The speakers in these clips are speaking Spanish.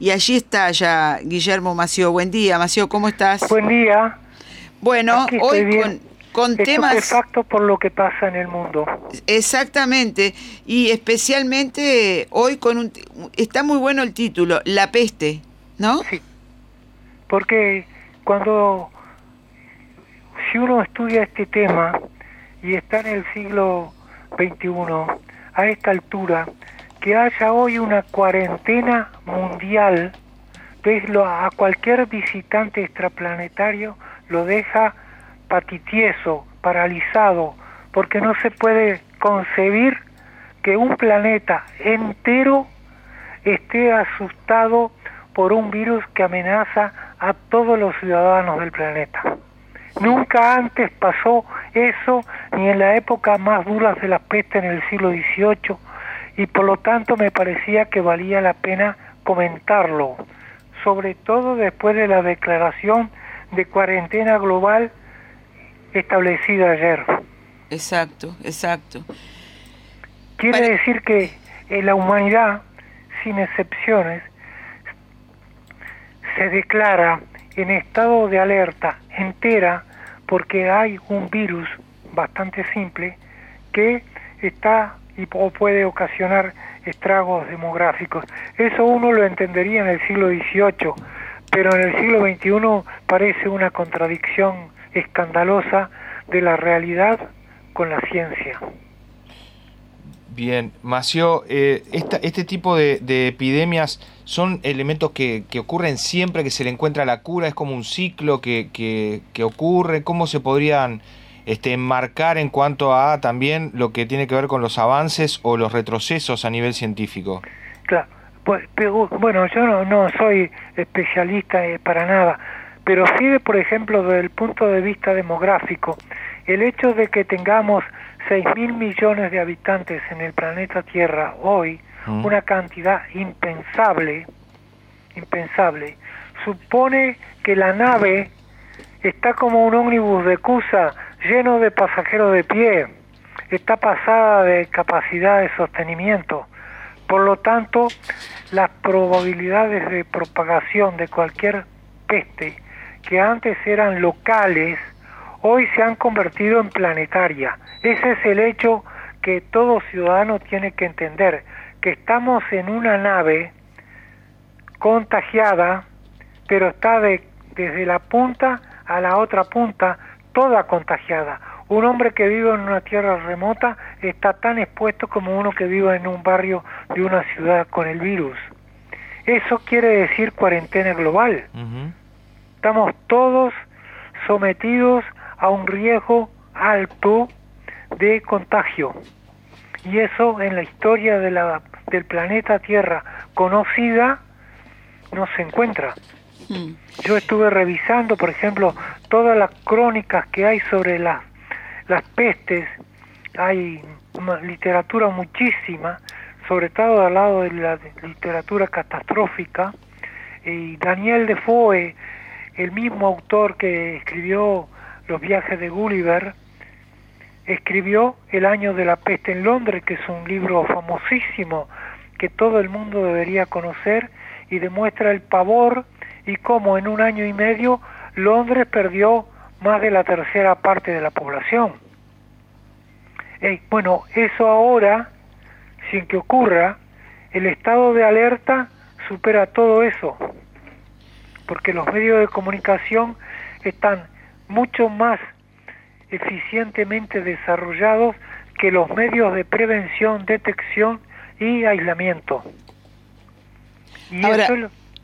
Y allí está ya Guillermo Mació. Buen día, Mació, ¿cómo estás? Buen día. Bueno, hoy con, con temas... Por lo que pasa en el mundo. Exactamente, y especialmente hoy con un... Está muy bueno el título, La peste, ¿no? Sí, porque cuando... Si uno estudia este tema y está en el siglo XXI, a esta altura, que haya hoy una cuarentena mundial, lo a cualquier visitante extraplanetario lo deja patitieso, paralizado, porque no se puede concebir que un planeta entero esté asustado por un virus que amenaza a todos los ciudadanos del planeta. Nunca antes pasó eso, ni en la época más dura de la peste en el siglo XVIII, y por lo tanto me parecía que valía la pena comentarlo, sobre todo después de la declaración de cuarentena global establecida ayer. Exacto, exacto. Quiere decir que en la humanidad, sin excepciones, se declara en estado de alerta entera porque hay un virus bastante simple que está y puede ocasionar estragos demográficos. Eso uno lo entendería en el siglo XVIII, pero en el siglo XXI parece una contradicción escandalosa de la realidad con la ciencia. Bien, Mació, eh, este tipo de, epidemias son elementos que, ocurren siempre que se le encuentra la cura, es como un ciclo que, que ocurre, ¿cómo se podrían este, enmarcar en cuanto a también lo que tiene que ver con los avances o los retrocesos a nivel científico. Claro, pues, bueno, yo no, soy especialista eh, para nada, pero sí, por ejemplo, desde el punto de vista demográfico, el hecho de que tengamos 6 mil millones de habitantes en el planeta Tierra hoy, mm. una cantidad impensable, impensable, supone que la nave está como un ómnibus de Cusa lleno de pasajeros de pie, está pasada de capacidad de sostenimiento. Por lo tanto, las probabilidades de propagación de cualquier peste que antes eran locales, hoy se han convertido en planetaria. Ese es el hecho que todo ciudadano tiene que entender, que estamos en una nave contagiada, pero está de, desde la punta a la otra punta toda contagiada. Un hombre que vive en una tierra remota está tan expuesto como uno que vive en un barrio de una ciudad con el virus. Eso quiere decir cuarentena global. Estamos todos sometidos a un riesgo alto de contagio. Y eso en la historia de la, del planeta Tierra conocida no se encuentra. Hmm. Yo estuve revisando, por ejemplo, todas las crónicas que hay sobre las, las pestes, hay literatura muchísima, sobre todo al lado de la literatura catastrófica, y Daniel Defoe, el mismo autor que escribió Los viajes de Gulliver, escribió El año de la peste en Londres, que es un libro famosísimo que todo el mundo debería conocer y demuestra el pavor y cómo en un año y medio Londres perdió más de la tercera parte de la población. bueno, eso ahora, sin que ocurra, el estado de alerta supera todo eso, porque los medios de comunicación están mucho más eficientemente desarrollados que los medios de prevención, detección y aislamiento. Y eso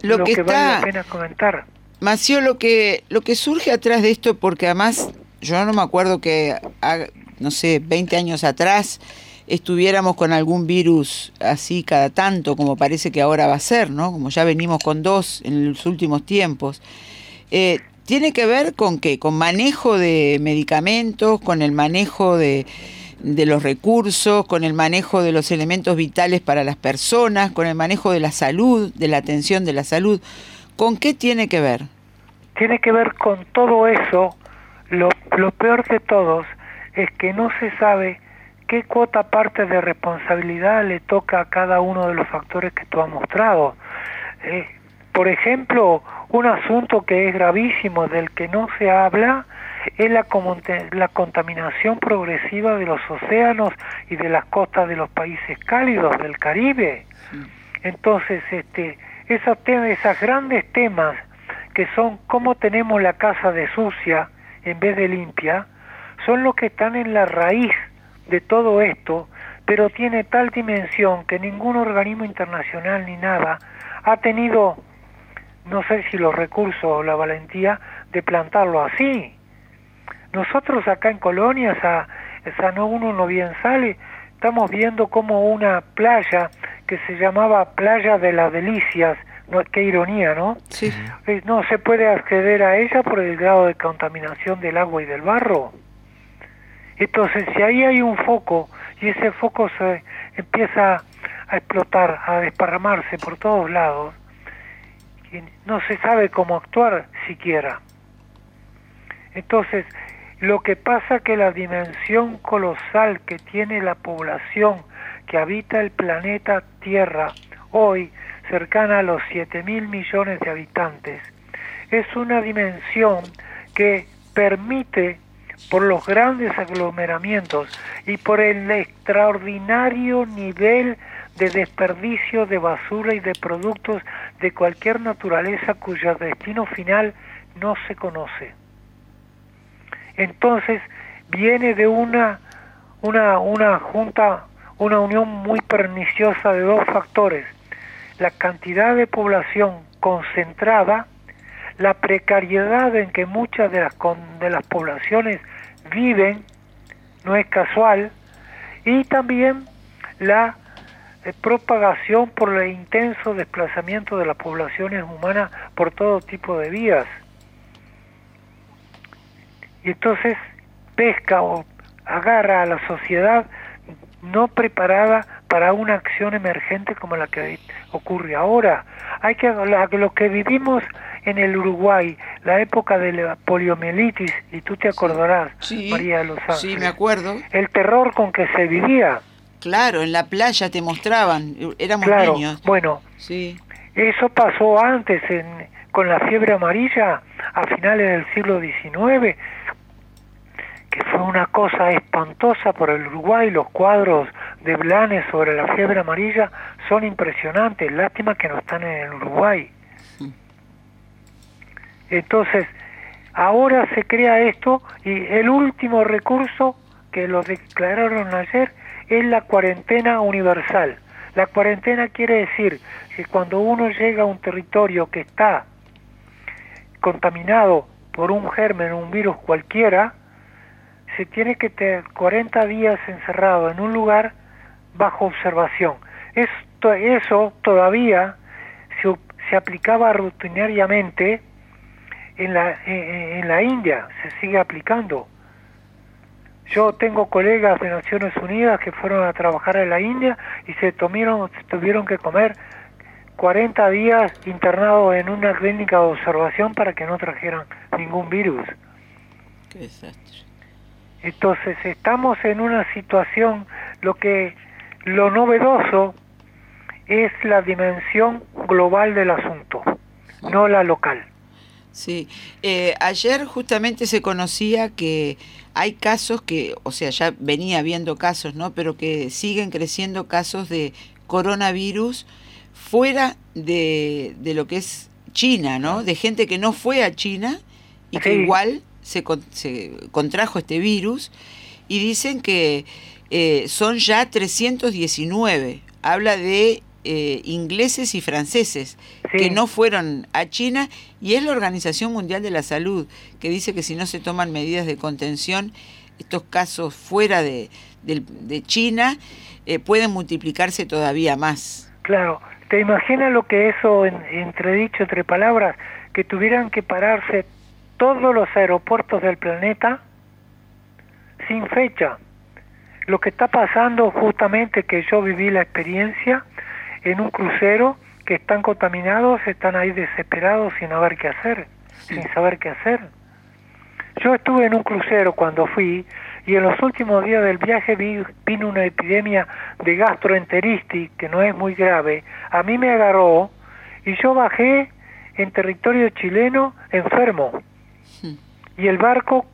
lo, que, vale la pena comentar. Mació, lo que, lo que surge atrás de esto, porque además yo no me acuerdo que, no sé, 20 años atrás estuviéramos con algún virus así cada tanto, como parece que ahora va a ser, ¿no? Como ya venimos con dos en los últimos tiempos. Eh, ¿Tiene que ver con qué? Con manejo de medicamentos, con el manejo de, de los recursos, con el manejo de los elementos vitales para las personas, con el manejo de la salud, de la atención de la salud. ¿Con qué tiene que ver? Tiene que ver con todo eso. Lo, lo peor de todos es que no se sabe qué cuota parte de responsabilidad le toca a cada uno de los factores que tú has mostrado. Eh, Por ejemplo, un asunto que es gravísimo del que no se habla es la, la contaminación progresiva de los océanos y de las costas de los países cálidos del Caribe. Entonces, este, esos, temas, esos grandes temas que son cómo tenemos la casa de sucia en vez de limpia, son los que están en la raíz de todo esto, pero tiene tal dimensión que ningún organismo internacional ni nada ha tenido, no sé si los recursos o la valentía de plantarlo así. Nosotros acá en Colonias, a, a no uno no bien sale, estamos viendo como una playa que se llamaba Playa de las Delicias, no, qué ironía, ¿no? Sí. Eh, no se puede acceder a ella por el grado de contaminación del agua y del barro. Entonces, si ahí hay un foco y ese foco se empieza a explotar, a desparramarse por todos lados, no se sabe cómo actuar siquiera. Entonces, lo que pasa que la dimensión colosal que tiene la población que habita el planeta Tierra hoy, cercana a los 7 mil millones de habitantes, es una dimensión que permite, por los grandes aglomeramientos y por el extraordinario nivel de desperdicio de basura y de productos de cualquier naturaleza cuyo destino final no se conoce entonces viene de una, una, una junta, una unión muy perniciosa de dos factores, la cantidad de población concentrada, la precariedad en que muchas de las, de las poblaciones viven, no es casual, y también la eh, propagación por el intenso desplazamiento de las poblaciones humanas por todo tipo de vías y entonces pesca o agarra a la sociedad no preparada para una acción emergente como la que ocurre ahora. Hay que lo que vivimos en el Uruguay, la época de la poliomielitis, y tú te acordarás, María de los Ángeles. Sí, me acuerdo. El terror con que se vivía. Claro, en la playa te mostraban, éramos claro, niños. Bueno, sí. eso pasó antes en, con la fiebre amarilla a finales del siglo XIX que fue una cosa espantosa por el Uruguay, los cuadros de Blanes sobre la fiebre amarilla son impresionantes, lástima que no están en el Uruguay. Entonces, ahora se crea esto y el último recurso que lo declararon ayer es la cuarentena universal. La cuarentena quiere decir que cuando uno llega a un territorio que está contaminado por un germen, un virus cualquiera, se tiene que tener 40 días encerrado en un lugar bajo observación. Esto, eso todavía se, se aplicaba rutinariamente en la, en, la India, se sigue aplicando. Yo tengo colegas de Naciones Unidas que fueron a trabajar en la India y se, se tuvieron que comer 40 días internados en una clínica de observación para que no trajeran ningún virus. Qué desastre. Entonces estamos en una situación, lo que lo novedoso es la dimensión global del asunto, no la local. Sí, eh, ayer justamente se conocía que hay casos que, o sea, ya venía habiendo casos, ¿no? Pero que siguen creciendo casos de coronavirus fuera de, de lo que es China, ¿no? De gente que no fue a China y que igual se, contrajo este virus y dicen que eh, son ya 319. Habla de eh, ingleses y franceses que no fueron a China y es la Organización Mundial de la Salud que dice que si no se toman medidas de contención, estos casos fuera de, de, China eh, pueden multiplicarse todavía más. Claro, ¿te imaginas lo que eso, en, entredicho entre palabras, que tuvieran que pararse todos los aeropuertos del planeta sin fecha. Lo que está pasando justamente que yo viví la experiencia en un crucero que están contaminados, están ahí desesperados sin saber qué hacer, sin saber qué hacer. Yo estuve en un crucero cuando fui y en los últimos días del viaje vi, vino una epidemia de gastroenteritis que no es muy grave. A mí me agarró y yo bajé en territorio chileno enfermo. Y el barco,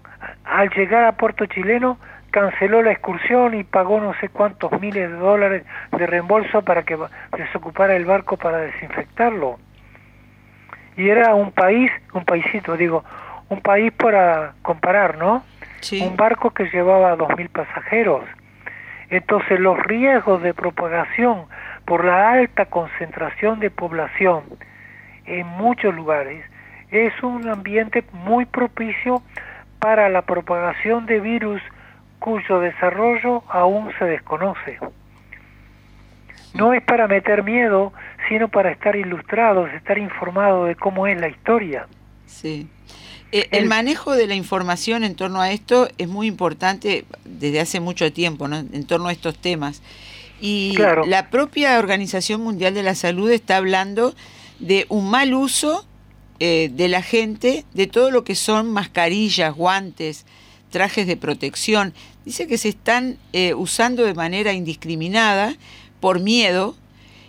al llegar a puerto chileno, canceló la excursión y pagó no sé cuántos miles de dólares de reembolso para que desocupara el barco para desinfectarlo. Y era un país, un paisito, digo, un país para comparar, ¿no? Un barco que llevaba dos mil pasajeros. Entonces los riesgos de propagación por la alta concentración de población en muchos lugares es un ambiente muy propicio para la propagación de virus cuyo desarrollo aún se desconoce. No es para meter miedo, sino para estar ilustrados, estar informados de cómo es la historia. Sí. Eh, el, manejo de la información en torno a esto es muy importante desde hace mucho tiempo, ¿no? en torno a estos temas. Y la propia Organización Mundial de la Salud está hablando de un mal uso eh, de la gente de todo lo que son mascarillas, guantes, trajes de protección. Dice que se están eh, usando de manera indiscriminada por miedo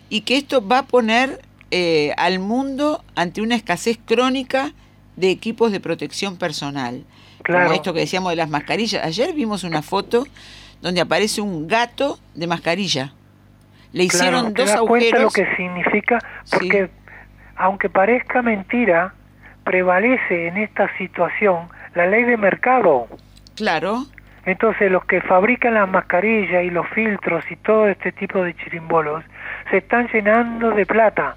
y que esto va a poner eh, al mundo ante una escasez crónica de equipos de protección personal. Como esto que decíamos de las mascarillas. Ayer vimos una foto donde aparece un gato de mascarilla. Le hicieron dos agujeros. lo que significa, porque aunque parezca mentira, prevalece en esta situación la ley de mercado. Claro. Entonces los que fabrican las mascarillas y los filtros y todo este tipo de chirimbolos se están llenando de plata.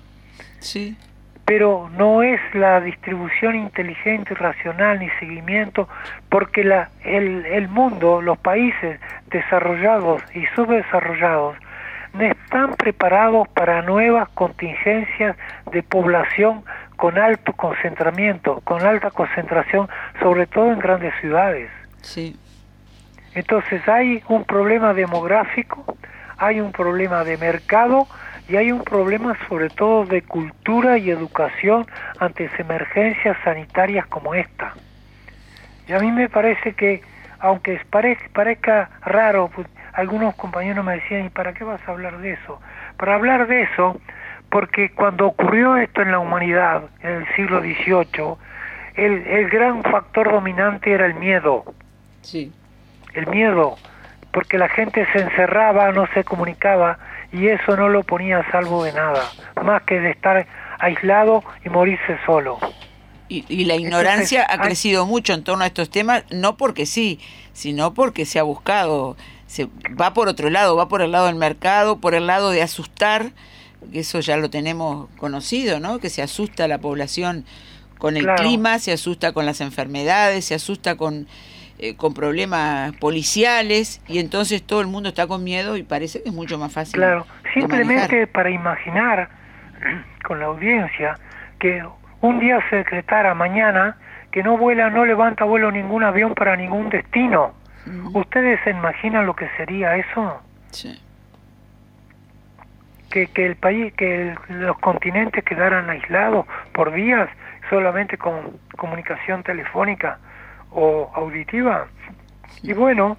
Sí. Pero no es la distribución inteligente y racional ni seguimiento, porque la, el, el mundo, los países desarrollados y subdesarrollados, no están preparados para nuevas contingencias de población con alto concentramiento, con alta concentración, sobre todo en grandes ciudades. Sí. Entonces hay un problema demográfico, hay un problema de mercado y hay un problema sobre todo de cultura y educación ante emergencias sanitarias como esta. Y a mí me parece que, aunque parezca, raro, pues, algunos compañeros me decían, ¿y para qué vas a hablar de eso? Para hablar de eso, porque cuando ocurrió esto en la humanidad, en el siglo XVIII, el, el gran factor dominante era el miedo. Sí. El miedo, porque la gente se encerraba, no se comunicaba, y eso no lo ponía a salvo de nada, más que de estar aislado y morirse solo. Y, la ignorancia ha crecido mucho en torno a estos temas, no porque sí, sino porque se ha buscado, se va por otro lado, va por el lado del mercado, por el lado de asustar, que eso ya lo tenemos conocido, ¿no? Que se asusta a la población con el clima, se asusta con las enfermedades, se asusta con, eh, con problemas policiales y entonces todo el mundo está con miedo y parece que es mucho más fácil. Claro, simplemente para imaginar con la audiencia que un día se decretara mañana que no vuela, no levanta vuelo ningún avión para ningún destino. ¿Ustedes se imaginan lo que sería eso? Sí. Que, que el país, que los continentes quedaran aislados por días solamente con comunicación telefónica o auditiva. Y bueno,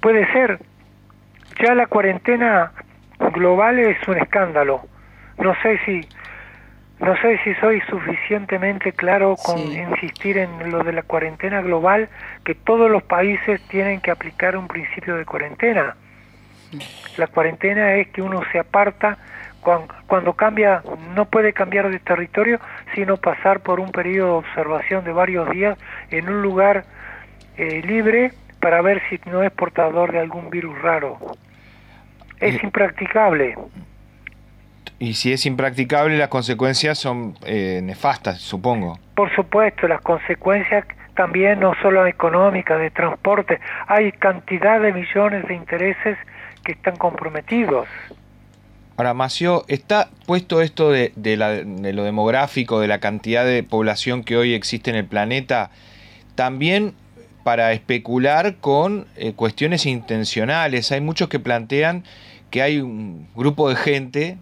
puede ser. Ya la cuarentena global es un escándalo. No sé si no sé si soy suficientemente claro con insistir en lo de la cuarentena global, que todos los países tienen que aplicar un principio de cuarentena. La cuarentena es que uno se aparta cuando, cambia, no puede cambiar de territorio, sino pasar por un periodo de observación de varios días en un lugar eh, libre para ver si no es portador de algún virus raro. Es impracticable. Y si es impracticable, las consecuencias son eh, nefastas, supongo. Por supuesto, las consecuencias también no solo económicas, de transporte, hay cantidad de millones de intereses que están comprometidos. Ahora, Macio, ¿está puesto esto de, de, lo demográfico, de la cantidad de población que hoy existe en el planeta, también para especular con eh, cuestiones intencionales? Hay muchos que plantean que hay un grupo de gente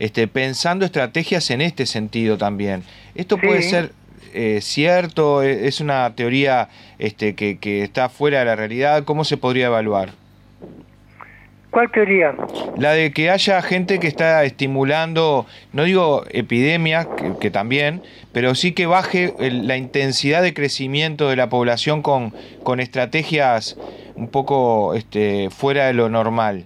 este, pensando estrategias en este sentido también. ¿Esto puede ser eh, cierto? ¿E-, ¿Es una teoría este, que, está fuera de la realidad? ¿Cómo se podría evaluar? ¿Cuál teoría? La de que haya gente que está estimulando, no digo epidemias, que, también, pero sí que baje la intensidad de crecimiento de la población con, con estrategias un poco este, fuera de lo normal.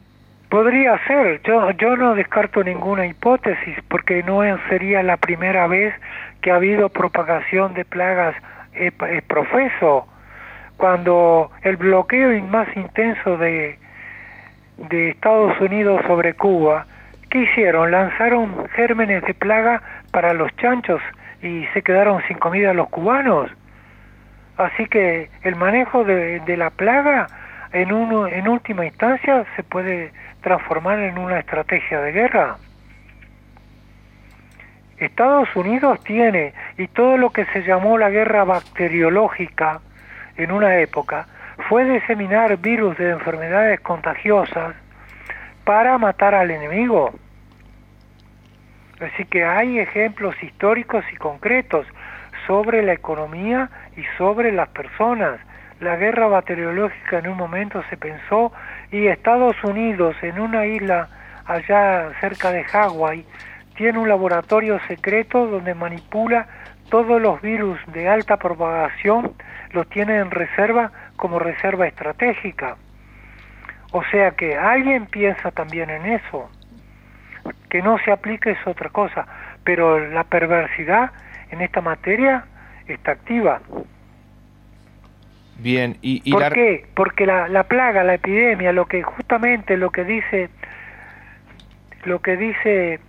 Podría ser, yo, yo no descarto ninguna hipótesis, porque no sería la primera vez que ha habido propagación de plagas eh, eh, profeso. Cuando el bloqueo más intenso de, de Estados Unidos sobre Cuba, ¿qué hicieron? Lanzaron gérmenes de plaga para los chanchos y se quedaron sin comida los cubanos. Así que el manejo de, de la plaga en, uno, en última instancia se puede transformar en una estrategia de guerra. Estados Unidos tiene, y todo lo que se llamó la guerra bacteriológica en una época, fue diseminar virus de enfermedades contagiosas para matar al enemigo. Así que hay ejemplos históricos y concretos sobre la economía y sobre las personas. La guerra bacteriológica en un momento se pensó y Estados Unidos en una isla allá cerca de Hawái tiene un laboratorio secreto donde manipula todos los virus de alta propagación, los tiene en reserva como reserva estratégica. O sea que alguien piensa también en eso. Que no se aplique es otra cosa, pero la perversidad en esta materia está activa. Bien, y, ¿por qué? Porque la, la plaga, la epidemia, lo que justamente lo que dice, lo que dice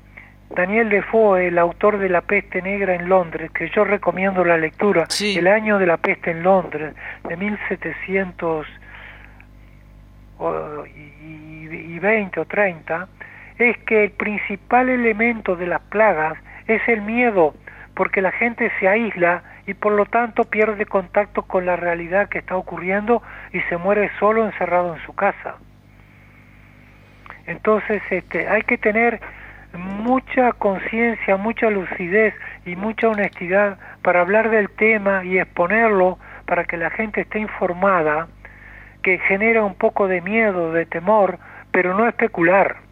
Daniel Defoe, el autor de La peste negra en Londres, que yo recomiendo la lectura, El año de la peste en Londres, de 1720 o 30, es que el principal elemento de las plagas es el miedo, porque la gente se aísla y por lo tanto pierde contacto con la realidad que está ocurriendo y se muere solo encerrado en su casa. Entonces este, hay que tener mucha conciencia, mucha lucidez y mucha honestidad para hablar del tema y exponerlo para que la gente esté informada, que genera un poco de miedo, de temor, pero no especular.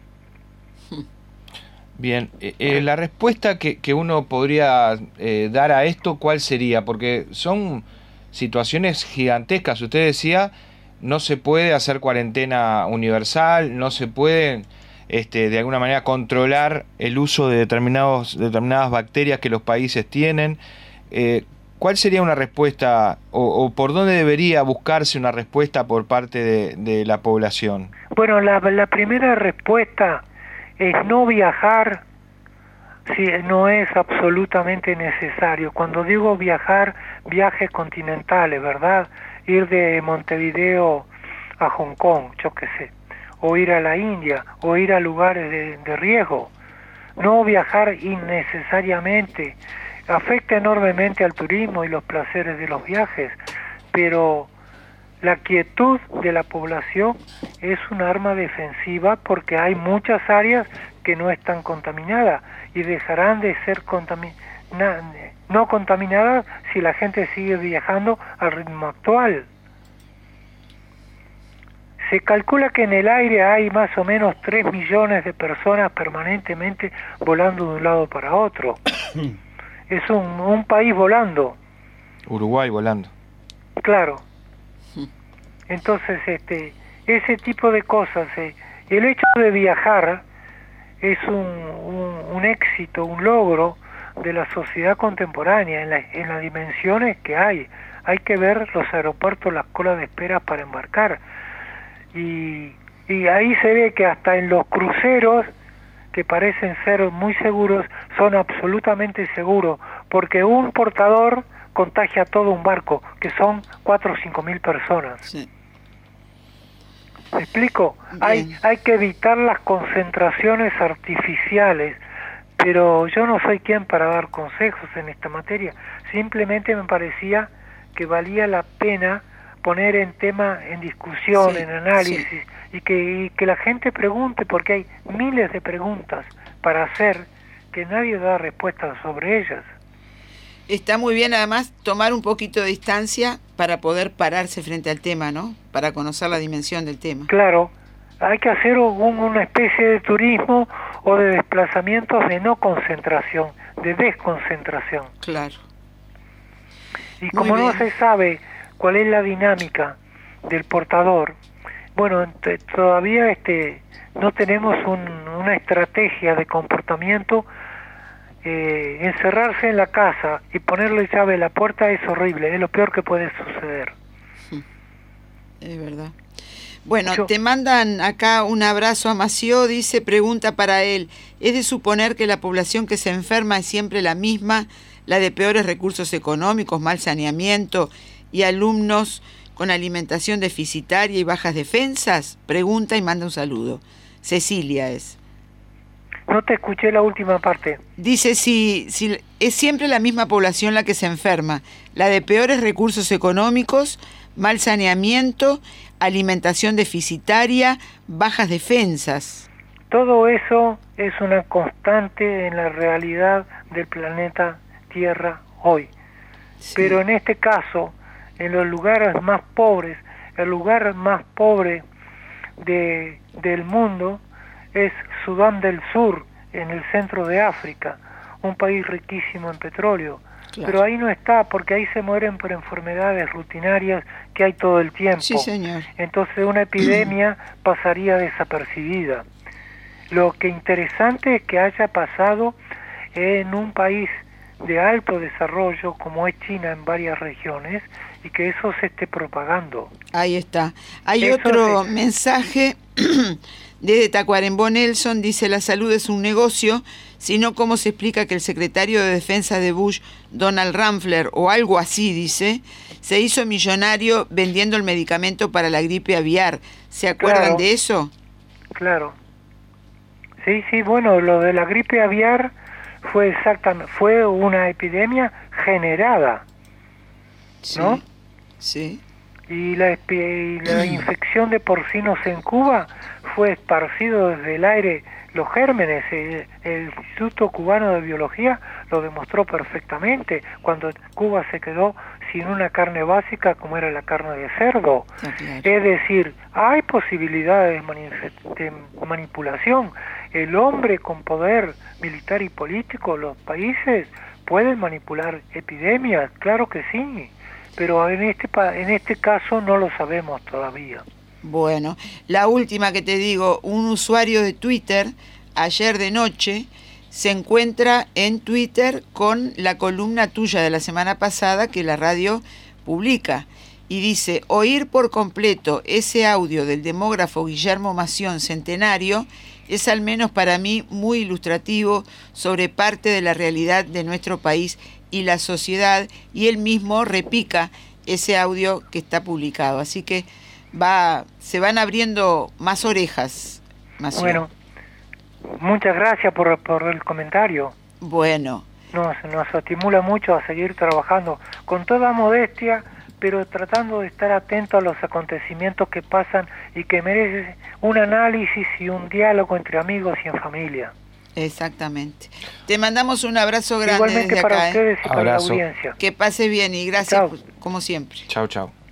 Bien, eh, eh, la respuesta que, que uno podría eh, dar a esto, ¿cuál sería? Porque son situaciones gigantescas. Usted decía, no se puede hacer cuarentena universal, no se puede este, de alguna manera controlar el uso de determinados, determinadas bacterias que los países tienen. Eh, ¿Cuál sería una respuesta o, por dónde debería buscarse una respuesta por parte de, la población? Bueno, la, primera respuesta es no viajar si no es absolutamente necesario. Cuando digo viajar, viajes continentales, ¿verdad? Ir de Montevideo a Hong Kong, yo qué sé o ir a la India o ir a lugares de, riesgo. No viajar innecesariamente afecta enormemente al turismo y los placeres de los viajes, pero la quietud de la población es un arma defensiva porque hay muchas áreas que no están contaminadas y dejarán de ser no contaminadas si la gente sigue viajando al ritmo actual. Se calcula que en el aire hay más o menos 3 millones de personas permanentemente volando de un lado para otro. es un, país volando. Uruguay volando. Claro. Entonces, este, ese tipo de cosas, eh, el hecho de viajar es un, un, éxito, un logro de la sociedad contemporánea en, en las dimensiones que hay. Hay que ver los aeropuertos, las colas de espera para embarcar y, y ahí se ve que hasta en los cruceros que parecen ser muy seguros son absolutamente seguros porque un portador contagia todo un barco que son cuatro o cinco mil personas. ¿Me explico? Hay, hay que evitar las concentraciones artificiales, pero yo no soy quien para dar consejos en esta materia. Simplemente me parecía que valía la pena poner en tema, en discusión, en análisis, y, que, que la gente pregunte, porque hay miles de preguntas para hacer que nadie da respuestas sobre ellas. Está muy bien además tomar un poquito de distancia para poder pararse frente al tema, ¿no? Para conocer la dimensión del tema. Claro, hay que hacer una especie de turismo o de desplazamientos de no concentración, de desconcentración. Claro. Y como no se sabe cuál es la dinámica del portador, bueno, todavía este no tenemos una estrategia de comportamiento. Eh, encerrarse en la casa y ponerle llave a la puerta es horrible, es lo peor que puede suceder. Es verdad. Bueno, te mandan acá un abrazo a Mació, dice, pregunta para él, ¿es de suponer que la población que se enferma es siempre la misma, la de peores recursos económicos, mal saneamiento y alumnos con alimentación deficitaria y bajas defensas? Pregunta y manda un saludo. Cecilia es. No te escuché la última parte. Dice si, si es siempre la misma población la que se enferma, la de peores recursos económicos, mal saneamiento, alimentación deficitaria, bajas defensas. Todo eso es una constante en la realidad del planeta Tierra hoy. Pero en este caso, en los lugares más pobres, el lugar más pobre de, del mundo es Sudán del Sur, en el centro de África, un país riquísimo en petróleo. Pero ahí no está, porque ahí se mueren por enfermedades rutinarias que hay todo el tiempo. Sí, señor. Entonces una epidemia pasaría desapercibida. Lo que interesante es que haya pasado en un país de alto desarrollo como es China en varias regiones y que eso se esté propagando. Ahí está. Hay otro mensaje desde Tacuarembó Nelson, dice la salud es un negocio, sino cómo se explica que el secretario de defensa de Bush, Donald Ramfler, o algo así, dice, se hizo millonario vendiendo el medicamento para la gripe aviar. ¿Se acuerdan de eso? Claro. Sí, sí, bueno, lo de la gripe aviar fue exactamente, fue una epidemia generada, ¿no? Sí. Y la, y la infección de porcinos en Cuba fue esparcido desde el aire los gérmenes. El, Instituto Cubano de Biología lo demostró perfectamente cuando Cuba se quedó sin una carne básica como era la carne de cerdo. Es decir, hay posibilidades de manipulación. El hombre con poder militar y político, los países pueden manipular epidemias, claro que sí, pero en este, en este caso no lo sabemos todavía. Bueno, la última que te digo, un usuario de Twitter ayer de noche se encuentra en Twitter con la columna tuya de la semana pasada que la radio publica y dice, oír por completo ese audio del demógrafo Guillermo Mación Centenario es al menos para mí muy ilustrativo sobre parte de la realidad de nuestro país y la sociedad y él mismo repica ese audio que está publicado. Así que va, se van abriendo más orejas. Más bueno, muchas gracias por, por el comentario. Bueno. Nos, nos estimula mucho a seguir trabajando con toda modestia, pero tratando de estar atento a los acontecimientos que pasan y que merecen un análisis y un diálogo entre amigos y en familia. Exactamente. Te mandamos un abrazo grande Igualmente desde para acá, ¿eh? ustedes y para la audiencia. Que pase bien y gracias como siempre. Chao, chao.